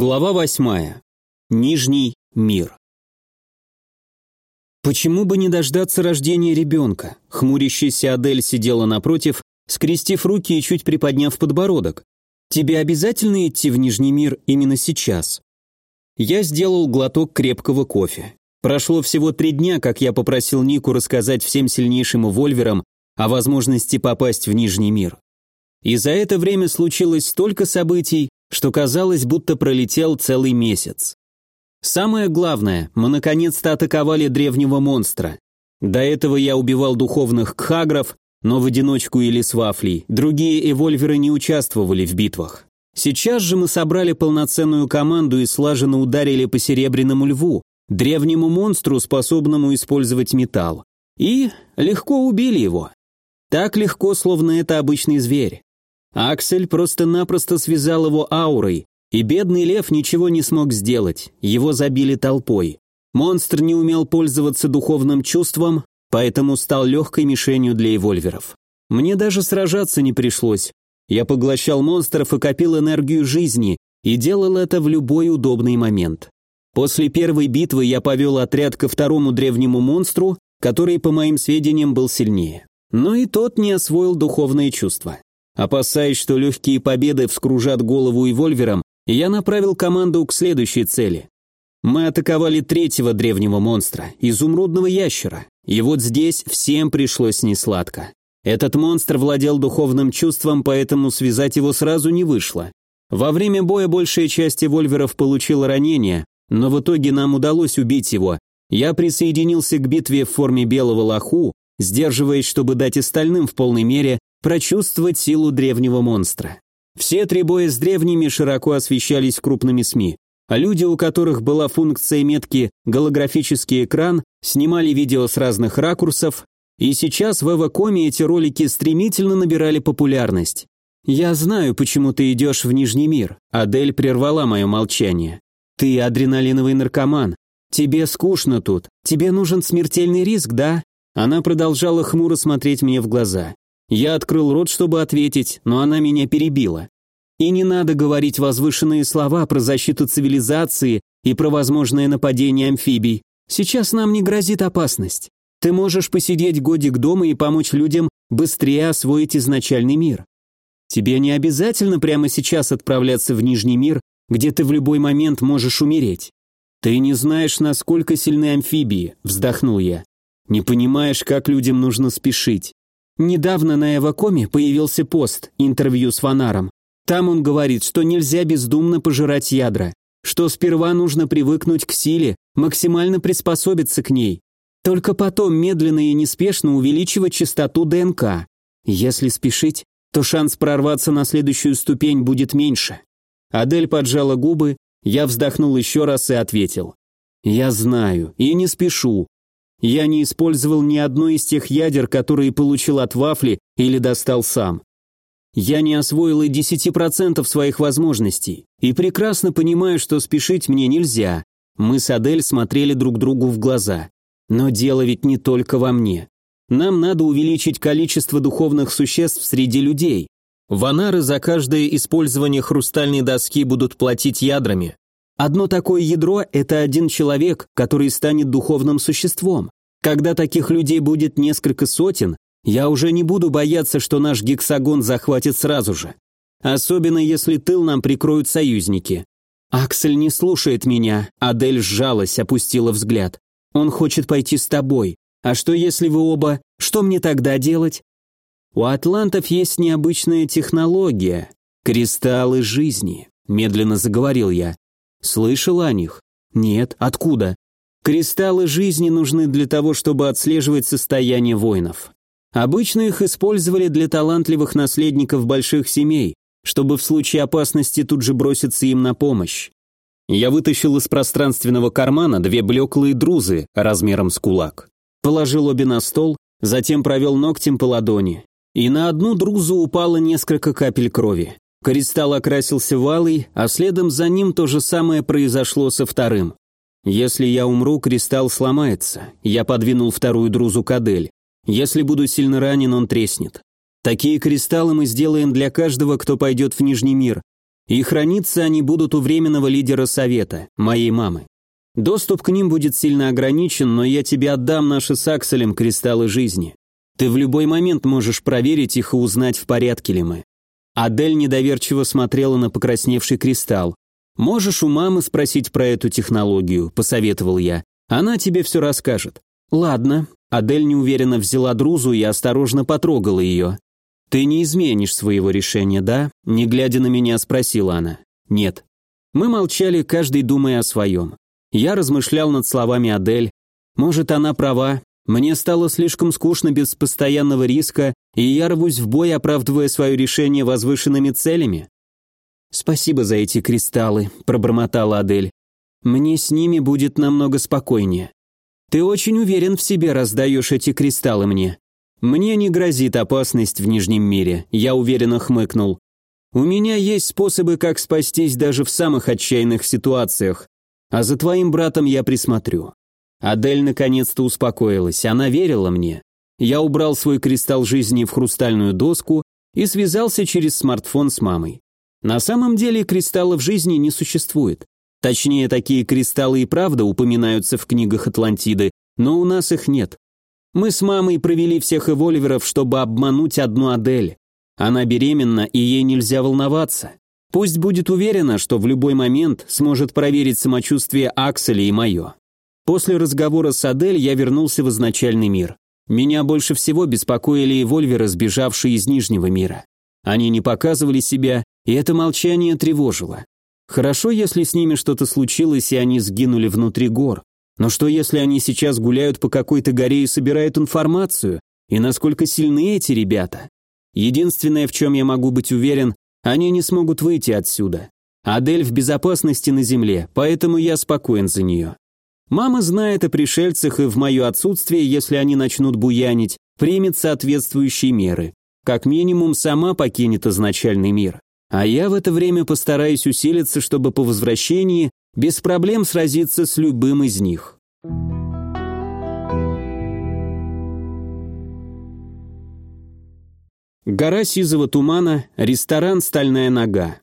Глава восьмая. Нижний мир. Почему бы не дождаться рождения ребенка? Хмурящаяся Адель сидела напротив, скрестив руки и чуть приподняв подбородок. Тебе обязательно идти в Нижний мир именно сейчас? Я сделал глоток крепкого кофе. Прошло всего три дня, как я попросил Нику рассказать всем сильнейшим вольверам о возможности попасть в Нижний мир. И за это время случилось столько событий, что казалось, будто пролетел целый месяц. Самое главное, мы наконец-то атаковали древнего монстра. До этого я убивал духовных кхагров, но в одиночку или с вафлей. Другие эвольверы не участвовали в битвах. Сейчас же мы собрали полноценную команду и слаженно ударили по серебряному льву, древнему монстру, способному использовать металл. И легко убили его. Так легко, словно это обычный зверь. Аксель просто-напросто связал его аурой, и бедный лев ничего не смог сделать, его забили толпой. Монстр не умел пользоваться духовным чувством, поэтому стал легкой мишенью для эвольверов. Мне даже сражаться не пришлось. Я поглощал монстров и копил энергию жизни, и делал это в любой удобный момент. После первой битвы я повел отряд ко второму древнему монстру, который, по моим сведениям, был сильнее. Но и тот не освоил духовные чувства. Опасаясь, что легкие победы вскружат голову и вольвером, я направил команду к следующей цели. Мы атаковали третьего древнего монстра, изумрудного ящера, и вот здесь всем пришлось несладко. Этот монстр владел духовным чувством, поэтому связать его сразу не вышло. Во время боя большая часть вольверов получила ранения, но в итоге нам удалось убить его. Я присоединился к битве в форме белого лоху, сдерживаясь, чтобы дать остальным в полной мере прочувствовать силу древнего монстра. Все три боя с древними широко освещались крупными СМИ, а люди, у которых была функция метки «голографический экран», снимали видео с разных ракурсов, и сейчас в Эвакоме эти ролики стремительно набирали популярность. «Я знаю, почему ты идешь в Нижний мир», Адель прервала мое молчание. «Ты адреналиновый наркоман. Тебе скучно тут. Тебе нужен смертельный риск, да?» Она продолжала хмуро смотреть мне в глаза. Я открыл рот, чтобы ответить, но она меня перебила. И не надо говорить возвышенные слова про защиту цивилизации и про возможное нападение амфибий. Сейчас нам не грозит опасность. Ты можешь посидеть годик дома и помочь людям быстрее освоить изначальный мир. Тебе не обязательно прямо сейчас отправляться в Нижний мир, где ты в любой момент можешь умереть. Ты не знаешь, насколько сильны амфибии, вздохнул я. Не понимаешь, как людям нужно спешить. Недавно на Эвакоме появился пост, интервью с Фанаром. Там он говорит, что нельзя бездумно пожирать ядра, что сперва нужно привыкнуть к силе, максимально приспособиться к ней. Только потом медленно и неспешно увеличивать частоту ДНК. Если спешить, то шанс прорваться на следующую ступень будет меньше. Адель поджала губы, я вздохнул еще раз и ответил. «Я знаю, и не спешу. Я не использовал ни одной из тех ядер, которые получил от вафли или достал сам. Я не освоил и 10% своих возможностей, и прекрасно понимаю, что спешить мне нельзя. Мы с Адель смотрели друг другу в глаза. Но дело ведь не только во мне. Нам надо увеличить количество духовных существ среди людей. Ванары за каждое использование хрустальной доски будут платить ядрами, Одно такое ядро – это один человек, который станет духовным существом. Когда таких людей будет несколько сотен, я уже не буду бояться, что наш гексагон захватит сразу же. Особенно если тыл нам прикроют союзники. Аксель не слушает меня. Адель сжалась, опустила взгляд. Он хочет пойти с тобой. А что если вы оба? Что мне тогда делать? У атлантов есть необычная технология. Кристаллы жизни, медленно заговорил я. Слышал о них? Нет. Откуда? Кристаллы жизни нужны для того, чтобы отслеживать состояние воинов. Обычно их использовали для талантливых наследников больших семей, чтобы в случае опасности тут же броситься им на помощь. Я вытащил из пространственного кармана две блеклые друзы размером с кулак. Положил обе на стол, затем провел ногтем по ладони. И на одну друзу упало несколько капель крови. Кристалл окрасился валой, а следом за ним то же самое произошло со вторым. Если я умру, кристалл сломается. Я подвинул вторую друзу кадель. Если буду сильно ранен, он треснет. Такие кристаллы мы сделаем для каждого, кто пойдет в Нижний мир. И храниться они будут у временного лидера совета, моей мамы. Доступ к ним будет сильно ограничен, но я тебе отдам наши с Акселем кристаллы жизни. Ты в любой момент можешь проверить их и узнать, в порядке ли мы». Адель недоверчиво смотрела на покрасневший кристалл. «Можешь у мамы спросить про эту технологию», – посоветовал я. «Она тебе все расскажет». «Ладно». Адель неуверенно взяла друзу и осторожно потрогала ее. «Ты не изменишь своего решения, да?» Не глядя на меня, спросила она. «Нет». Мы молчали, каждый думая о своем. Я размышлял над словами Адель. Может, она права. Мне стало слишком скучно без постоянного риска, и я рвусь в бой, оправдывая свое решение возвышенными целями. «Спасибо за эти кристаллы», – пробормотала Адель. «Мне с ними будет намного спокойнее». «Ты очень уверен в себе, раздаешь эти кристаллы мне». «Мне не грозит опасность в Нижнем мире», – я уверенно хмыкнул. «У меня есть способы, как спастись даже в самых отчаянных ситуациях, а за твоим братом я присмотрю». Адель наконец-то успокоилась, она верила мне. Я убрал свой кристалл жизни в хрустальную доску и связался через смартфон с мамой. На самом деле кристаллов жизни не существует. Точнее, такие кристаллы и правда упоминаются в книгах Атлантиды, но у нас их нет. Мы с мамой провели всех эвольверов, чтобы обмануть одну Адель. Она беременна, и ей нельзя волноваться. Пусть будет уверена, что в любой момент сможет проверить самочувствие Акселя и мое. После разговора с Адель я вернулся в изначальный мир. Меня больше всего беспокоили эвольверы, сбежавшие из Нижнего мира. Они не показывали себя, и это молчание тревожило. Хорошо, если с ними что-то случилось, и они сгинули внутри гор. Но что, если они сейчас гуляют по какой-то горе и собирают информацию? И насколько сильны эти ребята? Единственное, в чем я могу быть уверен, они не смогут выйти отсюда. Адель в безопасности на земле, поэтому я спокоен за нее. Мама знает о пришельцах и в мое отсутствие, если они начнут буянить, примет соответствующие меры. Как минимум, сама покинет изначальный мир. А я в это время постараюсь усилиться, чтобы по возвращении без проблем сразиться с любым из них. Гора сизого тумана, ресторан «Стальная нога».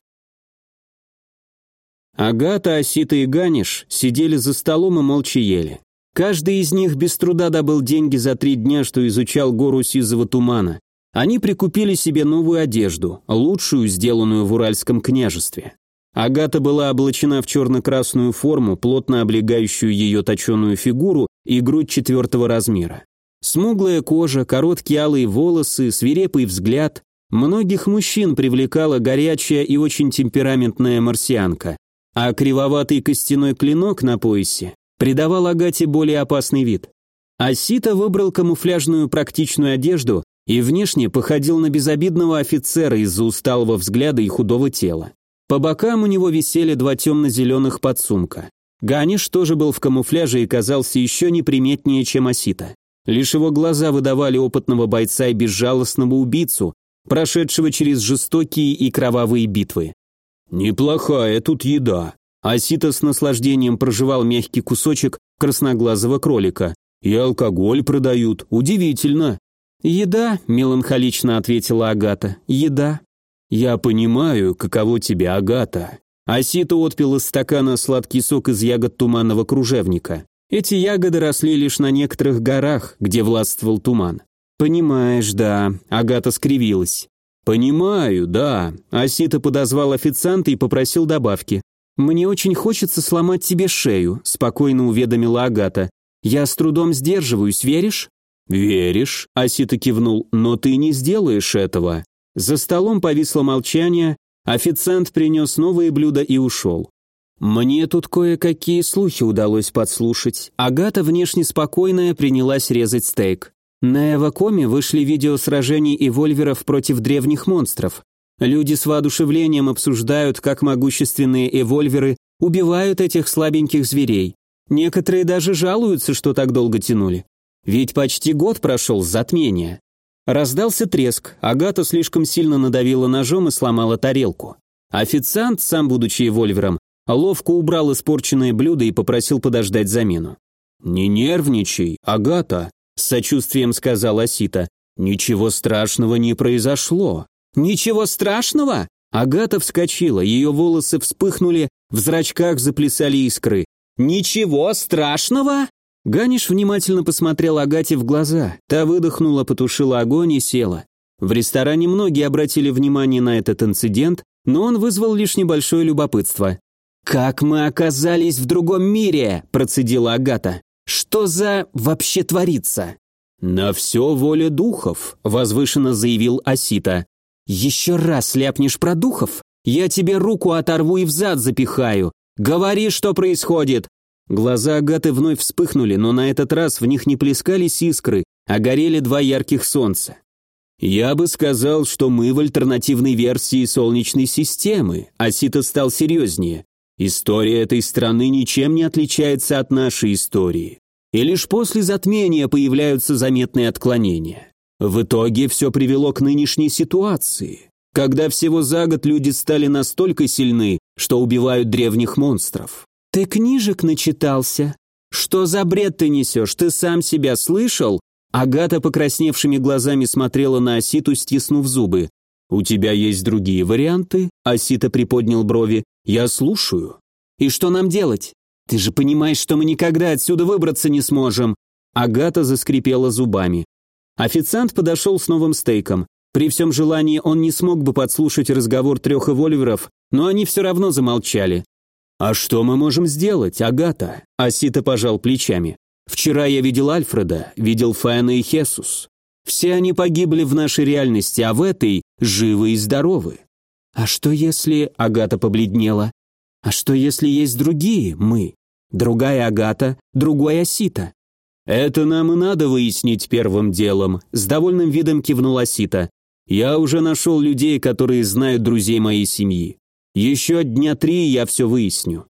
Агата, Осита и Ганиш сидели за столом и молча ели. Каждый из них без труда добыл деньги за три дня, что изучал гору сизого тумана. Они прикупили себе новую одежду, лучшую, сделанную в Уральском княжестве. Агата была облачена в черно-красную форму, плотно облегающую ее точеную фигуру и грудь четвертого размера. Смуглая кожа, короткие алые волосы, свирепый взгляд. Многих мужчин привлекала горячая и очень темпераментная марсианка, а кривоватый костяной клинок на поясе придавал Агате более опасный вид. Асита выбрал камуфляжную практичную одежду и внешне походил на безобидного офицера из-за усталого взгляда и худого тела. По бокам у него висели два темно-зеленых подсумка. Ганиш тоже был в камуфляже и казался еще неприметнее, чем Асита. Лишь его глаза выдавали опытного бойца и безжалостного убийцу, прошедшего через жестокие и кровавые битвы. «Неплохая тут еда». Асита с наслаждением проживал мягкий кусочек красноглазого кролика. «И алкоголь продают. Удивительно». «Еда», — меланхолично ответила Агата. «Еда». «Я понимаю, каково тебе, Агата». Асита отпил из стакана сладкий сок из ягод туманного кружевника. Эти ягоды росли лишь на некоторых горах, где властвовал туман. «Понимаешь, да», — Агата скривилась. «Понимаю, да». Асита подозвал официанта и попросил добавки. «Мне очень хочется сломать тебе шею», — спокойно уведомила Агата. «Я с трудом сдерживаюсь, веришь?» «Веришь», — Асита кивнул, — «но ты не сделаешь этого». За столом повисло молчание, официант принес новые блюда и ушел. Мне тут кое-какие слухи удалось подслушать. Агата, внешне спокойная, принялась резать стейк. На Эвакоме вышли видео сражений эвольверов против древних монстров. Люди с воодушевлением обсуждают, как могущественные эвольверы убивают этих слабеньких зверей. Некоторые даже жалуются, что так долго тянули. Ведь почти год прошел с затмения. Раздался треск, Агата слишком сильно надавила ножом и сломала тарелку. Официант, сам будучи эвольвером, ловко убрал испорченное блюдо и попросил подождать замену. «Не нервничай, Агата», — с сочувствием сказала Сита. «Ничего страшного не произошло». «Ничего страшного?» Агата вскочила, ее волосы вспыхнули, в зрачках заплясали искры. «Ничего страшного?» Ганиш внимательно посмотрел Агате в глаза. Та выдохнула, потушила огонь и села. В ресторане многие обратили внимание на этот инцидент, но он вызвал лишь небольшое любопытство. «Как мы оказались в другом мире?» – процедила Агата. «Что за вообще творится?» «На все воля духов», – возвышенно заявил Асита. «Еще раз ляпнешь про духов, я тебе руку оторву и взад запихаю. Говори, что происходит!» Глаза Агаты вновь вспыхнули, но на этот раз в них не плескались искры, а горели два ярких солнца. «Я бы сказал, что мы в альтернативной версии Солнечной системы», Асита стал серьезнее. «История этой страны ничем не отличается от нашей истории. И лишь после затмения появляются заметные отклонения. В итоге все привело к нынешней ситуации, когда всего за год люди стали настолько сильны, что убивают древних монстров. «Ты книжек начитался? Что за бред ты несешь? Ты сам себя слышал?» Агата покрасневшими глазами смотрела на Оситу, стиснув зубы. «У тебя есть другие варианты?» Осита приподнял брови. «Я слушаю». «И что нам делать? Ты же понимаешь, что мы никогда отсюда выбраться не сможем». Агата заскрипела зубами. Официант подошел с новым стейком. При всем желании он не смог бы подслушать разговор трех эвольверов, но они все равно замолчали. «А что мы можем сделать, Агата?» Асита пожал плечами. «Вчера я видел Альфреда, видел Фэна и Хесус. Все они погибли в нашей реальности, а в этой живы и здоровы». «А что если...» — Агата побледнела. «А что если есть другие мы? Другая Агата, другой Асита?» «Это нам и надо выяснить первым делом», — с довольным видом кивнул Асита. «Я уже нашел людей, которые знают друзей моей семьи. Еще дня три я все выясню».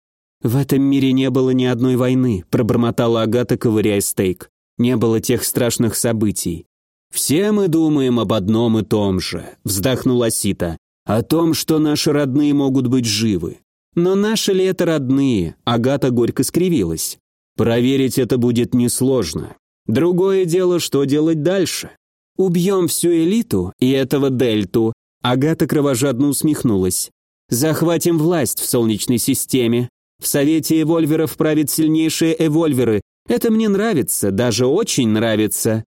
«В этом мире не было ни одной войны», — пробормотала Агата, ковыряя стейк. «Не было тех страшных событий». «Все мы думаем об одном и том же», — вздохнула Сита. «О том, что наши родные могут быть живы». «Но наши ли это родные?» — Агата горько скривилась. Проверить это будет несложно. Другое дело, что делать дальше. Убьем всю элиту и этого дельту. Агата кровожадно усмехнулась. Захватим власть в Солнечной системе. В Совете Эвольверов правят сильнейшие Эвольверы. Это мне нравится, даже очень нравится.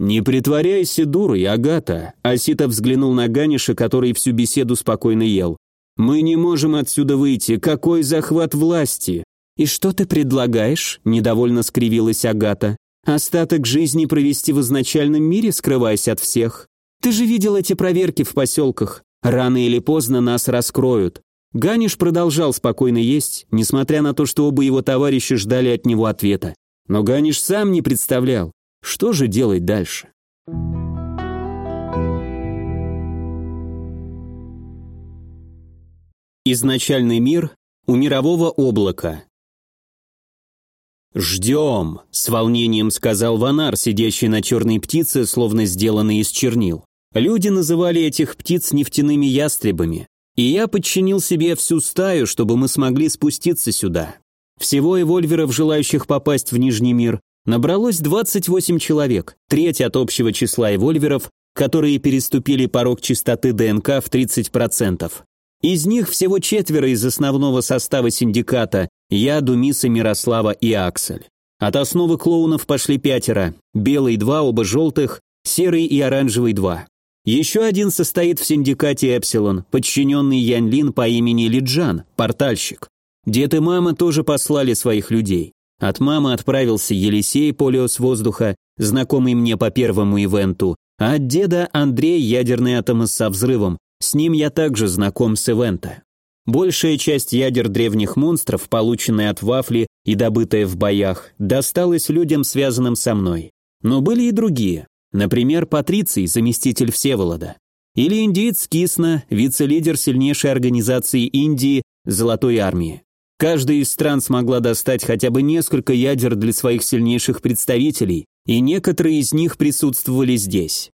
Не притворяйся дурой, Агата. Асита взглянул на Ганиша, который всю беседу спокойно ел. Мы не можем отсюда выйти. Какой захват власти? «И что ты предлагаешь?» – недовольно скривилась Агата. «Остаток жизни провести в изначальном мире, скрываясь от всех? Ты же видел эти проверки в поселках. Рано или поздно нас раскроют». Ганиш продолжал спокойно есть, несмотря на то, что оба его товарища ждали от него ответа. Но Ганиш сам не представлял, что же делать дальше. Изначальный мир у мирового облака. «Ждем», — с волнением сказал Ванар, сидящий на черной птице, словно сделанный из чернил. Люди называли этих птиц нефтяными ястребами, и я подчинил себе всю стаю, чтобы мы смогли спуститься сюда. Всего эвольверов, желающих попасть в Нижний мир, набралось 28 человек, треть от общего числа эвольверов, которые переступили порог частоты ДНК в 30%. Из них всего четверо из основного состава синдиката, я, Думиса, Мирослава и Аксель. От основы клоунов пошли пятеро. Белый два, оба желтых, серый и оранжевый два. Еще один состоит в синдикате Эпсилон, подчиненный Янь Лин по имени Лиджан, портальщик. Дед и мама тоже послали своих людей. От мамы отправился Елисей, полиос воздуха, знакомый мне по первому ивенту, а от деда Андрей, ядерный атом со взрывом. С ним я также знаком с ивента. Большая часть ядер древних монстров, полученная от Вафли и добытая в боях, досталась людям, связанным со мной. Но были и другие. Например, Патриций, заместитель Всеволода. Или индиец Кисна, вице-лидер сильнейшей организации Индии Золотой армии. Каждая из стран смогла достать хотя бы несколько ядер для своих сильнейших представителей, и некоторые из них присутствовали здесь.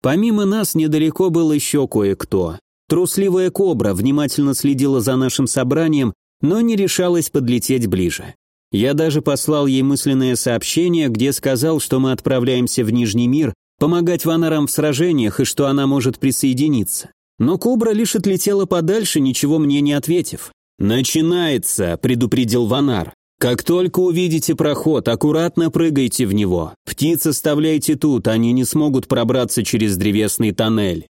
Помимо нас недалеко был еще кое-кто. Трусливая кобра внимательно следила за нашим собранием, но не решалась подлететь ближе. Я даже послал ей мысленное сообщение, где сказал, что мы отправляемся в Нижний мир, помогать ванарам в сражениях и что она может присоединиться. Но кобра лишь отлетела подальше, ничего мне не ответив. «Начинается», — предупредил Ванар. «Как только увидите проход, аккуратно прыгайте в него. Птиц оставляйте тут, они не смогут пробраться через древесный тоннель».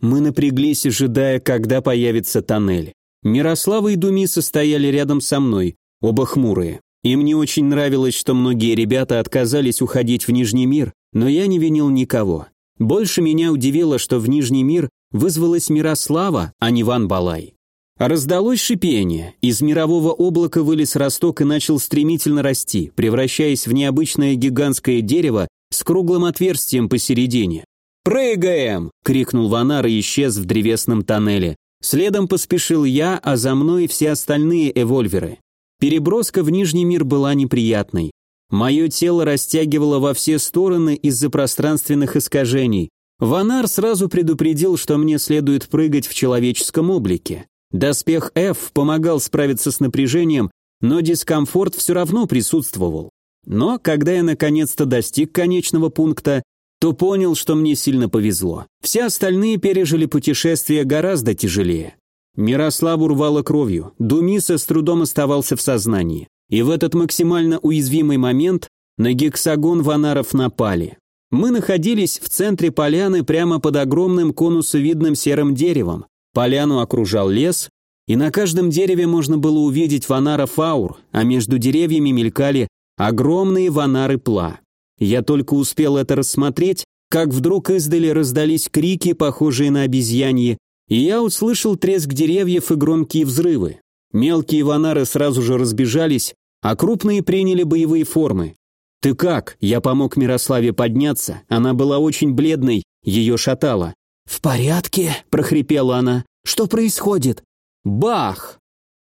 Мы напряглись, ожидая, когда появится тоннель. Мирослава и Думиса стояли рядом со мной, оба хмурые. Им не очень нравилось, что многие ребята отказались уходить в Нижний мир, но я не винил никого. Больше меня удивило, что в Нижний мир вызвалась Мирослава, а не Ван Балай. Раздалось шипение. Из мирового облака вылез росток и начал стремительно расти, превращаясь в необычное гигантское дерево с круглым отверстием посередине. «Прыгаем!» — крикнул Ванар и исчез в древесном тоннеле. Следом поспешил я, а за мной все остальные эвольверы. Переброска в Нижний мир была неприятной. Мое тело растягивало во все стороны из-за пространственных искажений. Ванар сразу предупредил, что мне следует прыгать в человеческом облике. Доспех F помогал справиться с напряжением, но дискомфорт все равно присутствовал. Но когда я наконец-то достиг конечного пункта, то понял, что мне сильно повезло. Все остальные пережили путешествие гораздо тяжелее. Мирославу рвало кровью, Думиса с трудом оставался в сознании. И в этот максимально уязвимый момент на гексагон ванаров напали. Мы находились в центре поляны прямо под огромным конусовидным серым деревом. Поляну окружал лес, и на каждом дереве можно было увидеть ванаров аур, а между деревьями мелькали огромные ванары пла. Я только успел это рассмотреть, как вдруг издали раздались крики, похожие на обезьяньи, и я услышал треск деревьев и громкие взрывы. Мелкие ванары сразу же разбежались, а крупные приняли боевые формы. «Ты как?» Я помог Мирославе подняться, она была очень бледной, ее шатало. «В порядке?» – прохрипела она. «Что происходит?» «Бах!»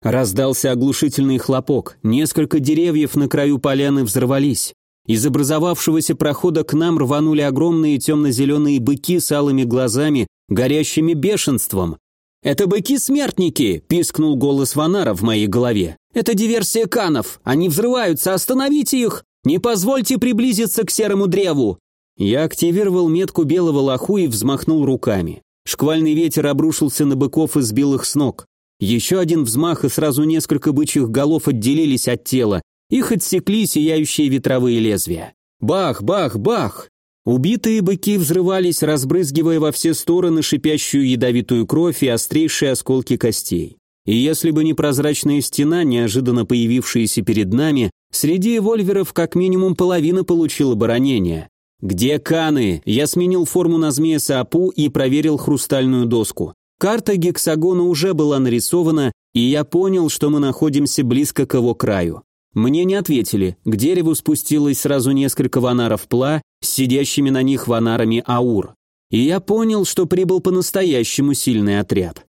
Раздался оглушительный хлопок, несколько деревьев на краю поляны взорвались. Из образовавшегося прохода к нам рванули огромные темно-зеленые быки с алыми глазами, горящими бешенством. «Это быки-смертники!» – пискнул голос Ванара в моей голове. «Это диверсия канов! Они взрываются! Остановите их! Не позвольте приблизиться к серому древу!» Я активировал метку белого лоху и взмахнул руками. Шквальный ветер обрушился на быков и сбил их с ног. Еще один взмах, и сразу несколько бычьих голов отделились от тела. Их отсекли сияющие ветровые лезвия. Бах, бах, бах! Убитые быки взрывались, разбрызгивая во все стороны шипящую ядовитую кровь и острейшие осколки костей. И если бы не прозрачная стена, неожиданно появившаяся перед нами, среди вольверов как минимум половина получила бы ранение. «Где Каны?» Я сменил форму на змея Саапу и проверил хрустальную доску. Карта гексагона уже была нарисована, и я понял, что мы находимся близко к его краю. Мне не ответили. К дереву спустилось сразу несколько ванаров пла с сидящими на них ванарами аур. И я понял, что прибыл по-настоящему сильный отряд.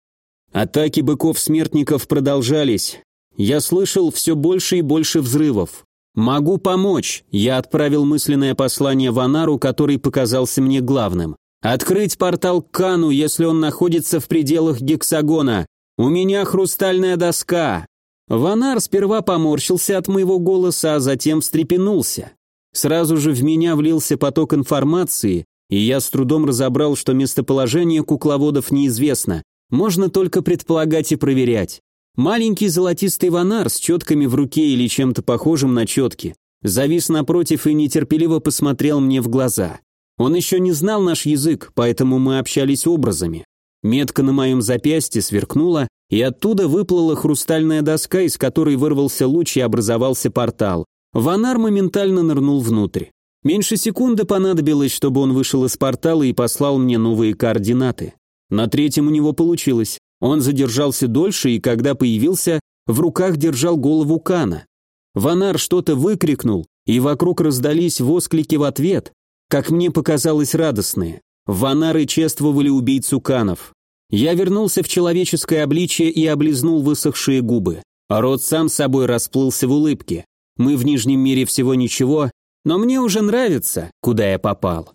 Атаки быков-смертников продолжались. Я слышал все больше и больше взрывов. «Могу помочь», — я отправил мысленное послание Ванару, который показался мне главным. «Открыть портал к Кану, если он находится в пределах гексагона. У меня хрустальная доска. Ванар сперва поморщился от моего голоса, а затем встрепенулся. Сразу же в меня влился поток информации, и я с трудом разобрал, что местоположение кукловодов неизвестно, можно только предполагать и проверять. Маленький золотистый ванар с четками в руке или чем-то похожим на четки завис напротив и нетерпеливо посмотрел мне в глаза. Он еще не знал наш язык, поэтому мы общались образами. Метка на моем запястье сверкнула, и оттуда выплыла хрустальная доска, из которой вырвался луч и образовался портал. Ванар моментально нырнул внутрь. Меньше секунды понадобилось, чтобы он вышел из портала и послал мне новые координаты. На третьем у него получилось. Он задержался дольше, и когда появился, в руках держал голову Кана. Ванар что-то выкрикнул, и вокруг раздались восклики в ответ, как мне показалось радостные. Ванары чествовали убийцу Канов. Я вернулся в человеческое обличие и облизнул высохшие губы. А рот сам собой расплылся в улыбке. Мы в Нижнем мире всего ничего, но мне уже нравится, куда я попал.